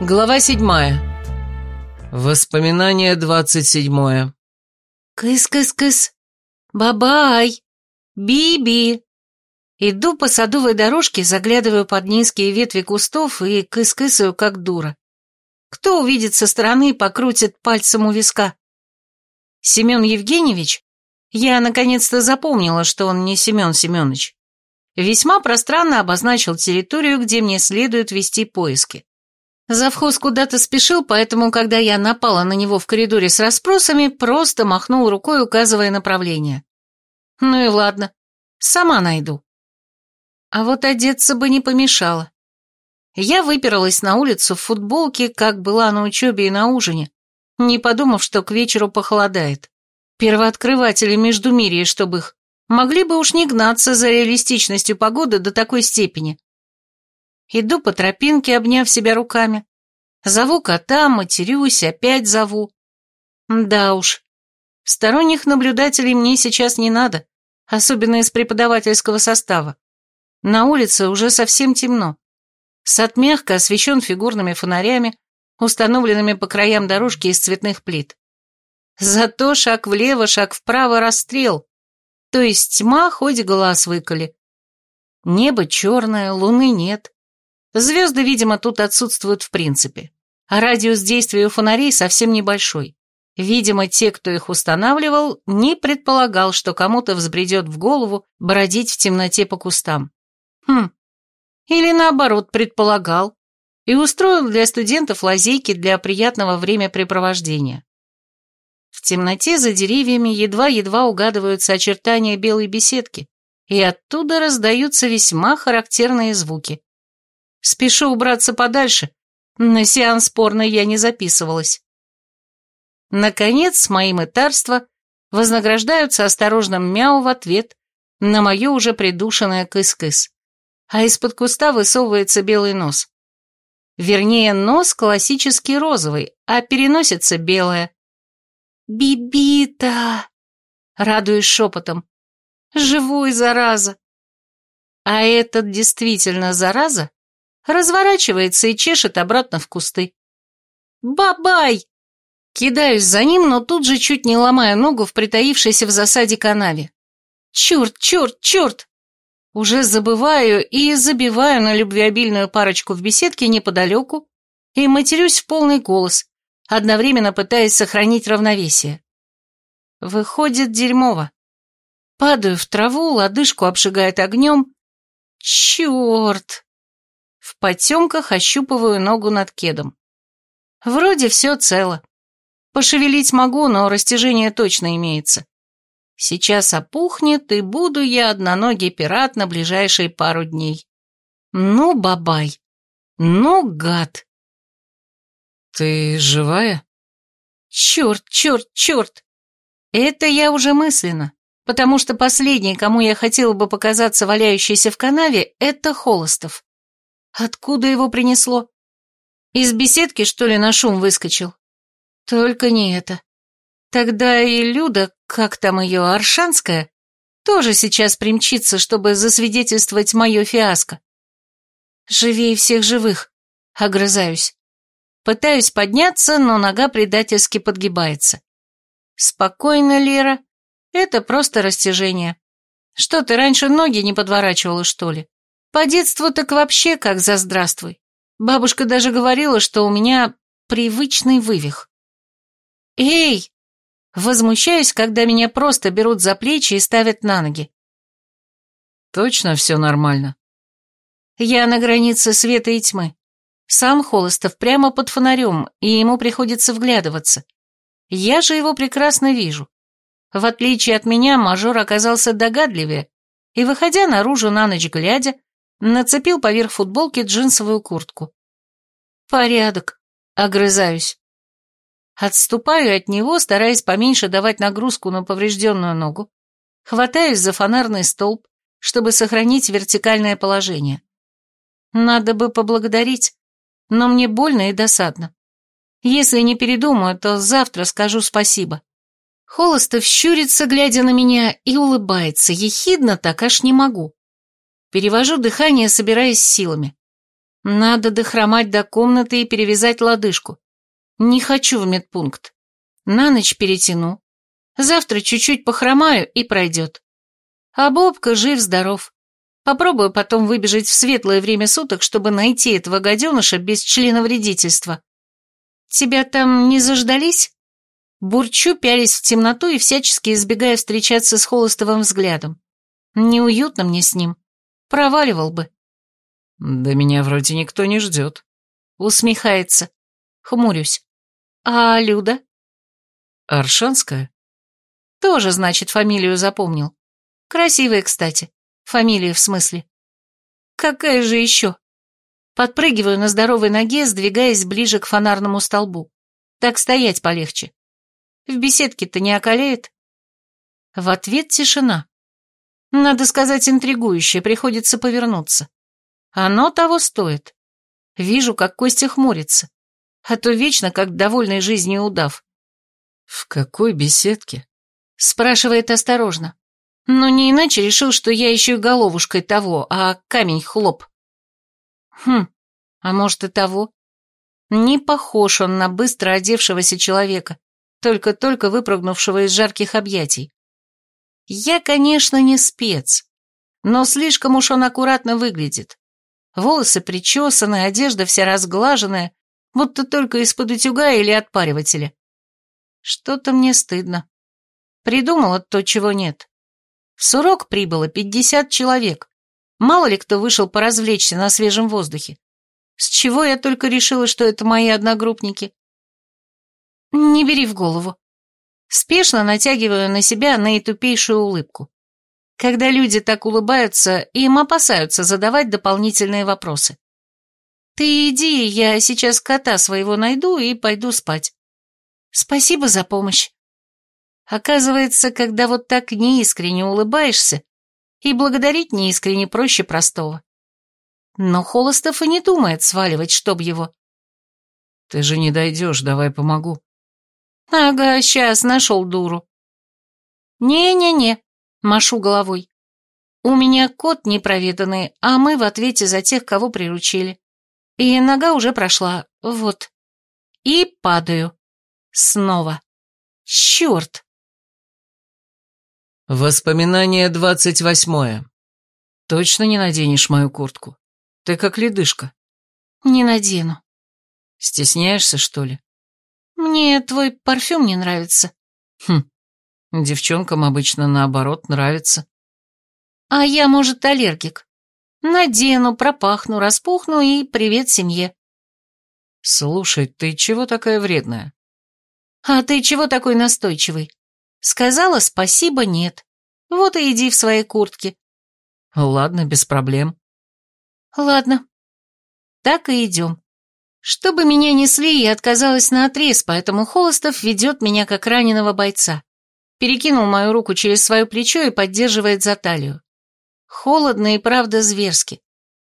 Глава седьмая. Воспоминание двадцать седьмое. Кыс-кыс-кыс. Бабай. Биби. Иду по садовой дорожке, заглядываю под низкие ветви кустов и кыс-кысаю, как дура. Кто увидит со стороны, покрутит пальцем у виска. Семен Евгеньевич, я наконец-то запомнила, что он не Семен Семенович, весьма пространно обозначил территорию, где мне следует вести поиски. Завхоз куда-то спешил, поэтому, когда я напала на него в коридоре с расспросами, просто махнул рукой, указывая направление. Ну и ладно, сама найду. А вот одеться бы не помешало. Я выперлась на улицу в футболке, как была на учебе и на ужине, не подумав, что к вечеру похолодает. Первооткрыватели Междумирья, чтобы их, могли бы уж не гнаться за реалистичностью погоды до такой степени. Иду по тропинке, обняв себя руками. Зову кота, матерюсь, опять зову. Да уж, сторонних наблюдателей мне сейчас не надо, особенно из преподавательского состава. На улице уже совсем темно. Сад мягко освещен фигурными фонарями, установленными по краям дорожки из цветных плит. Зато шаг влево, шаг вправо расстрел, то есть тьма, хоть глаз выколи. Небо черное, луны нет. Звезды, видимо, тут отсутствуют в принципе. А радиус действия у фонарей совсем небольшой. Видимо, те, кто их устанавливал, не предполагал, что кому-то взбредет в голову бродить в темноте по кустам. Хм. Или наоборот, предполагал. И устроил для студентов лазейки для приятного времяпрепровождения. В темноте за деревьями едва-едва угадываются очертания белой беседки, и оттуда раздаются весьма характерные звуки. Спешу убраться подальше. На сеанс порно я не записывалась. Наконец, мои мытарства вознаграждаются осторожным мяу в ответ на мое уже придушенное кыс-кыс. А из-под куста высовывается белый нос. Вернее, нос классический розовый, а переносится белая. «Бибита!» — радуюсь шепотом. «Живой, зараза!» А этот действительно зараза разворачивается и чешет обратно в кусты. «Бабай!» Кидаюсь за ним, но тут же чуть не ломаю ногу в притаившейся в засаде канаве. «Черт, черт, черт!» Уже забываю и забиваю на любвеобильную парочку в беседке неподалеку и матерюсь в полный голос, одновременно пытаясь сохранить равновесие. Выходит дерьмово. Падаю в траву, лодыжку обжигает огнем. Черт! В потемках ощупываю ногу над кедом. Вроде все цело. Пошевелить могу, но растяжение точно имеется. Сейчас опухнет, и буду я одноногий пират на ближайшие пару дней. Ну, бабай. Ну, гад. Ты живая? Черт, черт, черт. Это я уже мысленно, потому что последний, кому я хотела бы показаться валяющейся в канаве, это Холостов. Откуда его принесло? Из беседки, что ли, на шум выскочил? Только не это. Тогда и Люда, как там ее, Аршанская, тоже сейчас примчится, чтобы засвидетельствовать мое фиаско. Живее всех живых, огрызаюсь. Пытаюсь подняться, но нога предательски подгибается. Спокойно, Лера, это просто растяжение. Что, ты раньше ноги не подворачивала, что ли? По детству так вообще как за здравствуй. Бабушка даже говорила, что у меня привычный вывих. «Эй!» Возмущаюсь, когда меня просто берут за плечи и ставят на ноги. «Точно все нормально?» Я на границе света и тьмы. Сам Холостов прямо под фонарем, и ему приходится вглядываться. Я же его прекрасно вижу. В отличие от меня, мажор оказался догадливее, и, выходя наружу на ночь глядя, Нацепил поверх футболки джинсовую куртку. Порядок. Огрызаюсь. Отступаю от него, стараясь поменьше давать нагрузку на поврежденную ногу. Хватаюсь за фонарный столб, чтобы сохранить вертикальное положение. Надо бы поблагодарить, но мне больно и досадно. Если не передумаю, то завтра скажу спасибо. Холостов щурится, глядя на меня, и улыбается, ехидно так аж не могу. Перевожу дыхание, собираясь силами. Надо дохромать до комнаты и перевязать лодыжку. Не хочу в медпункт. На ночь перетяну. Завтра чуть-чуть похромаю и пройдет. А Бобка жив-здоров. Попробую потом выбежать в светлое время суток, чтобы найти этого гаденыша без члена вредительства. Тебя там не заждались? Бурчу, пялись в темноту и всячески избегая встречаться с холостовым взглядом. Неуютно мне с ним. Проваливал бы. Да меня вроде никто не ждет. Усмехается. Хмурюсь. А Люда? Аршанская? Тоже, значит, фамилию запомнил. Красивая, кстати. Фамилия в смысле. Какая же еще? Подпрыгиваю на здоровой ноге, сдвигаясь ближе к фонарному столбу. Так стоять полегче. В беседке-то не околеет? В ответ тишина. Надо сказать, интригующе, приходится повернуться. Оно того стоит. Вижу, как Костя хмурится. А то вечно, как довольный жизнью удав. «В какой беседке?» Спрашивает осторожно. Но не иначе решил, что я еще и головушкой того, а камень хлоп. Хм, а может и того. Не похож он на быстро одевшегося человека, только-только выпрыгнувшего из жарких объятий. Я, конечно, не спец, но слишком уж он аккуратно выглядит. Волосы причесаны, одежда вся разглаженная, будто только из-под утюга или отпаривателя. Что-то мне стыдно. Придумала то, чего нет. В Сурок прибыло пятьдесят человек. Мало ли кто вышел поразвлечься на свежем воздухе. С чего я только решила, что это мои одногруппники? Не бери в голову. Спешно натягиваю на себя наитупейшую улыбку. Когда люди так улыбаются, им опасаются задавать дополнительные вопросы. Ты иди, я сейчас кота своего найду и пойду спать. Спасибо за помощь. Оказывается, когда вот так неискренне улыбаешься, и благодарить неискренне проще простого. Но Холостов и не думает сваливать, чтоб его. Ты же не дойдешь, давай помогу. Ага, сейчас нашел дуру. Не-не-не, машу головой. У меня кот непроведанный, а мы в ответе за тех, кого приручили. И нога уже прошла, вот. И падаю. Снова. Черт! Воспоминание двадцать восьмое. Точно не наденешь мою куртку? Ты как ледышка. Не надену. Стесняешься, что ли? Мне твой парфюм не нравится. Хм, девчонкам обычно наоборот нравится. А я, может, аллергик. Надену, пропахну, распухну и привет семье. Слушай, ты чего такая вредная? «А ты чего такой настойчивый?» Сказала спасибо, нет. Вот и иди в своей куртке. Ладно, без проблем. Ладно. Так и идем. Чтобы меня несли, я отказалась на отрез, поэтому Холостов ведет меня как раненого бойца. Перекинул мою руку через свое плечо и поддерживает за талию. Холодно и правда зверски.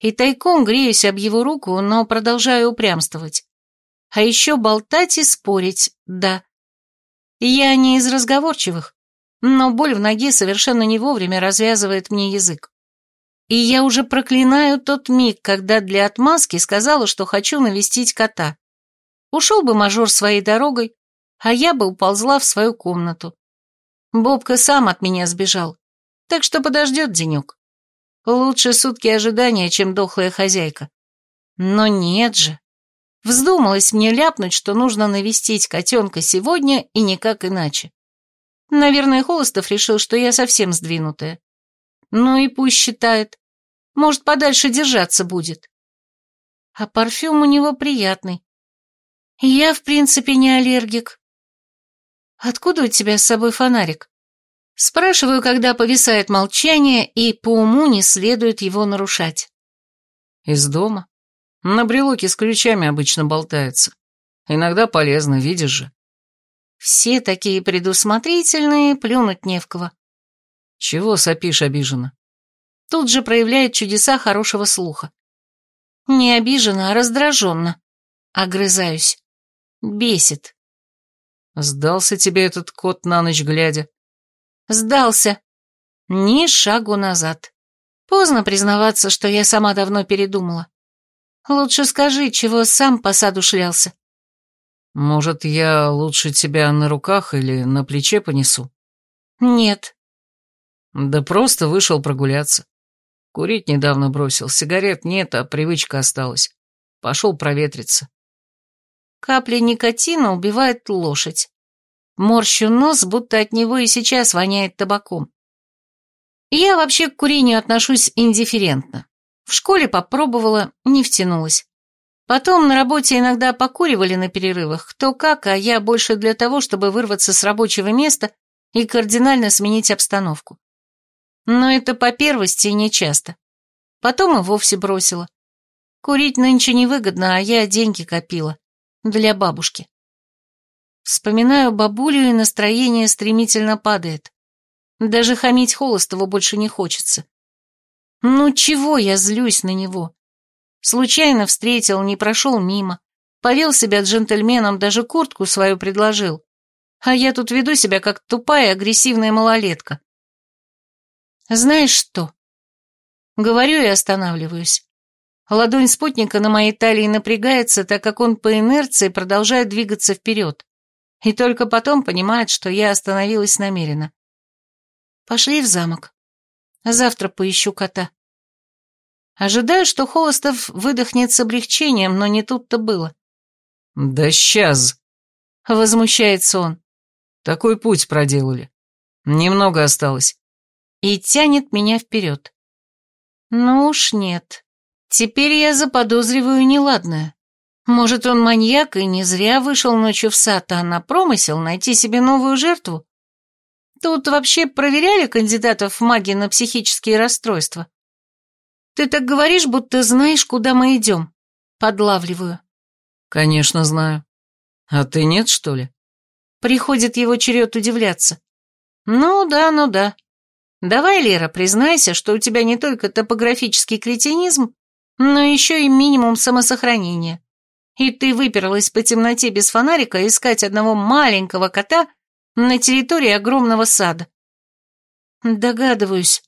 И тайком греюсь об его руку, но продолжаю упрямствовать. А еще болтать и спорить, да. Я не из разговорчивых, но боль в ноге совершенно не вовремя развязывает мне язык. И я уже проклинаю тот миг, когда для отмазки сказала, что хочу навестить кота. Ушел бы мажор своей дорогой, а я бы уползла в свою комнату. Бобка сам от меня сбежал, так что подождет денек. Лучше сутки ожидания, чем дохлая хозяйка. Но нет же. Вздумалось мне ляпнуть, что нужно навестить котенка сегодня и никак иначе. Наверное, Холостов решил, что я совсем сдвинутая. Ну и пусть считает. Может, подальше держаться будет. А парфюм у него приятный. Я, в принципе, не аллергик. Откуда у тебя с собой фонарик? Спрашиваю, когда повисает молчание, и по уму не следует его нарушать. Из дома. На брелоке с ключами обычно болтается. Иногда полезно, видишь же. Все такие предусмотрительные, плюнуть не в кого. Чего сопишь обиженно? Тут же проявляет чудеса хорошего слуха. Не обиженно, а раздраженно. Огрызаюсь. Бесит. Сдался тебе этот кот на ночь глядя? Сдался. Ни шагу назад. Поздно признаваться, что я сама давно передумала. Лучше скажи, чего сам по саду шлялся. Может, я лучше тебя на руках или на плече понесу? Нет. Да просто вышел прогуляться. Курить недавно бросил, сигарет нет, а привычка осталась. Пошел проветриться. Капля никотина убивает лошадь. Морщу нос, будто от него и сейчас воняет табаком. Я вообще к курению отношусь индифферентно. В школе попробовала, не втянулась. Потом на работе иногда покуривали на перерывах, кто как, а я больше для того, чтобы вырваться с рабочего места и кардинально сменить обстановку. Но это по первости и нечасто. Потом и вовсе бросила. Курить нынче невыгодно, а я деньги копила. Для бабушки. Вспоминаю бабулю, и настроение стремительно падает. Даже хамить Холостову больше не хочется. Ну чего я злюсь на него? Случайно встретил, не прошел мимо. Повел себя джентльменом, даже куртку свою предложил. А я тут веду себя как тупая агрессивная малолетка. Знаешь что? Говорю и останавливаюсь. Ладонь спутника на моей талии напрягается, так как он по инерции продолжает двигаться вперед. И только потом понимает, что я остановилась намеренно. Пошли в замок. Завтра поищу кота. Ожидаю, что Холостов выдохнет с облегчением, но не тут-то было. «Да сейчас!» — возмущается он. «Такой путь проделали. Немного осталось». И тянет меня вперед. Ну уж нет. Теперь я заподозриваю неладное. Может, он маньяк и не зря вышел ночью в сад, а на промысел найти себе новую жертву? Тут вообще проверяли кандидатов в маги на психические расстройства? Ты так говоришь, будто знаешь, куда мы идем. Подлавливаю. Конечно, знаю. А ты нет, что ли? Приходит его черед удивляться. Ну да, ну да. Давай, Лера, признайся, что у тебя не только топографический кретинизм, но еще и минимум самосохранения. И ты выперлась по темноте без фонарика искать одного маленького кота на территории огромного сада. Догадываюсь.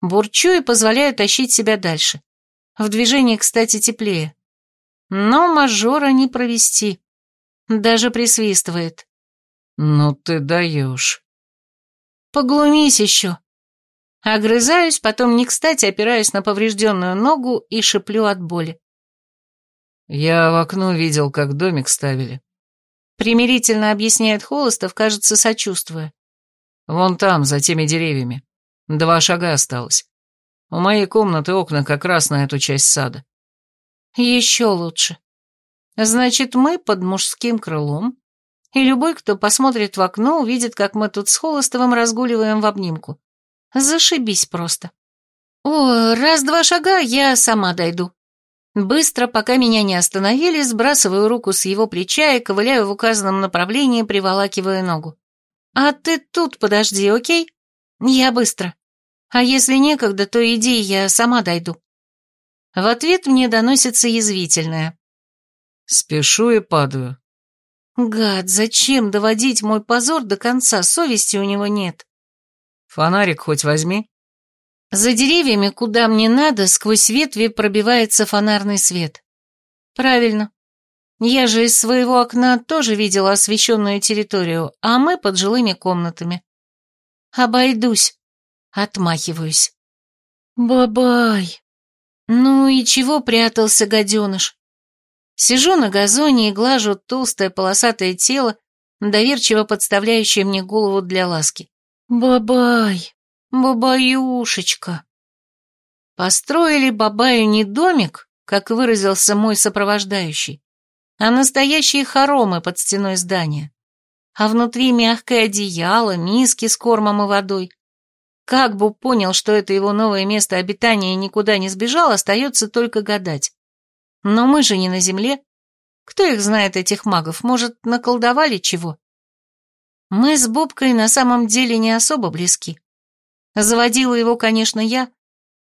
Бурчу и позволяю тащить себя дальше. В движении, кстати, теплее. Но мажора не провести. Даже присвистывает. «Ну ты даешь». «Поглумись еще». Огрызаюсь, потом не кстати опираюсь на поврежденную ногу и шиплю от боли. Я в окно видел, как домик ставили. Примирительно объясняет Холостов, кажется, сочувствуя. Вон там, за теми деревьями. Два шага осталось. У моей комнаты окна как раз на эту часть сада. Еще лучше. Значит, мы под мужским крылом, и любой, кто посмотрит в окно, увидит, как мы тут с Холостовым разгуливаем в обнимку. Зашибись просто. О, раз-два шага я сама дойду. Быстро, пока меня не остановили, сбрасываю руку с его плеча и ковыляю в указанном направлении, приволакивая ногу. «А ты тут подожди, окей? Я быстро. А если некогда, то иди, я сама дойду». В ответ мне доносится язвительное. «Спешу и падаю». «Гад, зачем доводить мой позор до конца? Совести у него нет». «Фонарик хоть возьми». За деревьями, куда мне надо, сквозь ветви пробивается фонарный свет. Правильно. Я же из своего окна тоже видела освещенную территорию, а мы под жилыми комнатами. Обойдусь. Отмахиваюсь. Бабай. Ну и чего прятался гаденыш? Сижу на газоне и глажу толстое полосатое тело, доверчиво подставляющее мне голову для ласки. Бабай. Бабаюшечка. Построили бабаю не домик, как выразился мой сопровождающий, а настоящие хоромы под стеной здания. А внутри мягкое одеяло, миски с кормом и водой. Как бы понял, что это его новое место обитания и никуда не сбежал, остается только гадать. Но мы же не на земле. Кто их знает, этих магов? Может, наколдовали чего? Мы с Бобкой на самом деле не особо близки. Заводила его, конечно, я,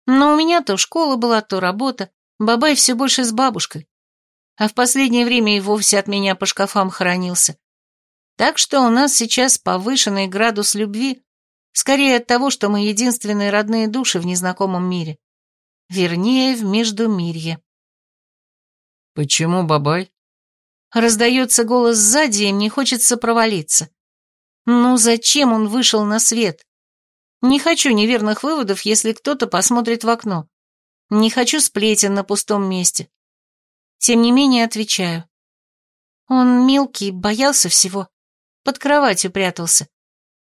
но у меня то школа была, то работа, бабай все больше с бабушкой. А в последнее время и вовсе от меня по шкафам хоронился. Так что у нас сейчас повышенный градус любви, скорее от того, что мы единственные родные души в незнакомом мире. Вернее, в Междумирье. Почему Бабай? Раздается голос сзади, и мне хочется провалиться. Ну зачем он вышел на свет? Не хочу неверных выводов, если кто-то посмотрит в окно. Не хочу сплетен на пустом месте. Тем не менее отвечаю. Он мелкий, боялся всего. Под кроватью прятался.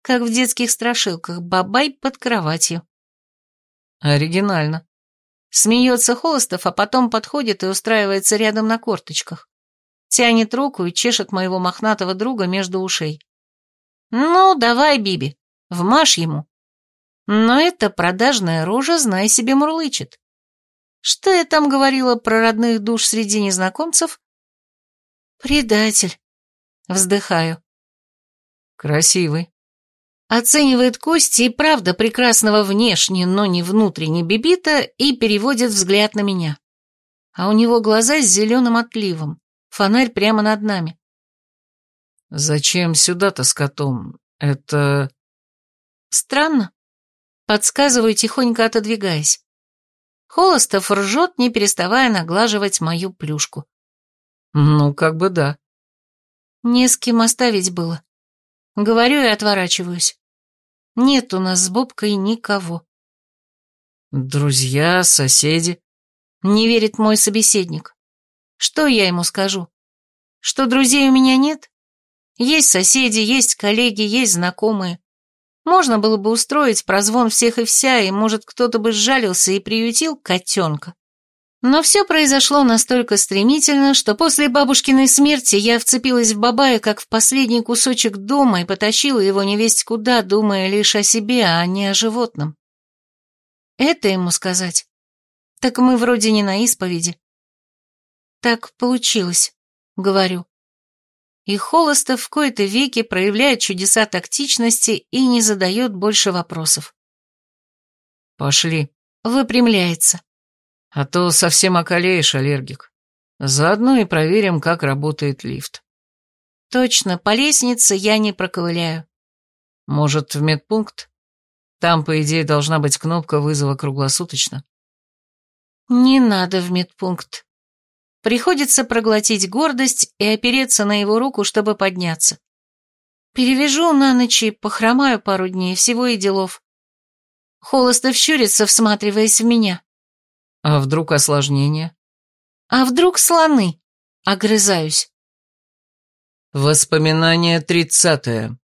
Как в детских страшилках, бабай под кроватью. Оригинально. Смеется Холостов, а потом подходит и устраивается рядом на корточках. Тянет руку и чешет моего мохнатого друга между ушей. «Ну, давай, Биби, вмажь ему». Но эта продажная рожа, знай себе, мурлычет. Что я там говорила про родных душ среди незнакомцев? Предатель. Вздыхаю. Красивый. Оценивает Кости и правда прекрасного внешне, но не внутренне бибита и переводит взгляд на меня. А у него глаза с зеленым отливом. Фонарь прямо над нами. Зачем сюда-то с котом? Это... Странно. Подсказываю, тихонько отодвигаясь. Холостов ржет, не переставая наглаживать мою плюшку. Ну, как бы да. Не с кем оставить было. Говорю и отворачиваюсь. Нет у нас с Бобкой никого. Друзья, соседи. Не верит мой собеседник. Что я ему скажу? Что друзей у меня нет? Есть соседи, есть коллеги, есть знакомые. Можно было бы устроить прозвон всех и вся, и, может, кто-то бы сжалился и приютил котенка. Но все произошло настолько стремительно, что после бабушкиной смерти я вцепилась в Бабая как в последний кусочек дома и потащила его невесть куда, думая лишь о себе, а не о животном. Это ему сказать? Так мы вроде не на исповеди. Так получилось, говорю и Холостов в кои-то веки проявляет чудеса тактичности и не задает больше вопросов. «Пошли», — выпрямляется. «А то совсем околеешь, аллергик. Заодно и проверим, как работает лифт». «Точно, по лестнице я не проковыляю». «Может, в медпункт? Там, по идее, должна быть кнопка вызова круглосуточно». «Не надо в медпункт», Приходится проглотить гордость и опереться на его руку, чтобы подняться. Перевяжу на ночь и похромаю пару дней, всего и делов. Холостов щурится, всматриваясь в меня. А вдруг осложнение? А вдруг слоны? Огрызаюсь. Воспоминание тридцатое.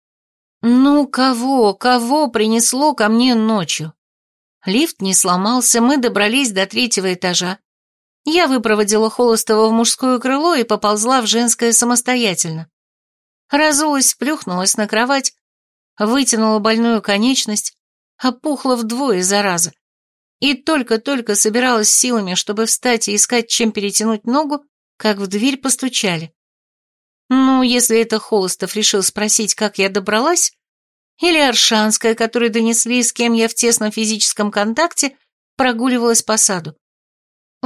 Ну, кого, кого принесло ко мне ночью? Лифт не сломался, мы добрались до третьего этажа. Я выпроводила Холостова в мужское крыло и поползла в женское самостоятельно. Разулась, плюхнулась на кровать, вытянула больную конечность, опухла вдвое, зараза. И только-только собиралась силами, чтобы встать и искать, чем перетянуть ногу, как в дверь постучали. Ну, если это Холостов решил спросить, как я добралась, или Аршанская, которой донесли, с кем я в тесном физическом контакте прогуливалась по саду.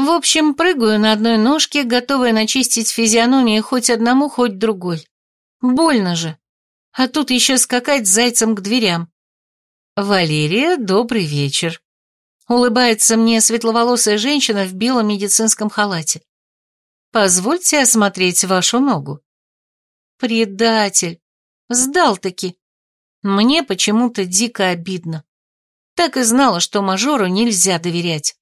В общем, прыгаю на одной ножке, готовая начистить физиономию хоть одному, хоть другой. Больно же. А тут еще скакать зайцем к дверям. «Валерия, добрый вечер», — улыбается мне светловолосая женщина в белом медицинском халате. «Позвольте осмотреть вашу ногу». «Предатель! Сдал-таки!» Мне почему-то дико обидно. Так и знала, что мажору нельзя доверять.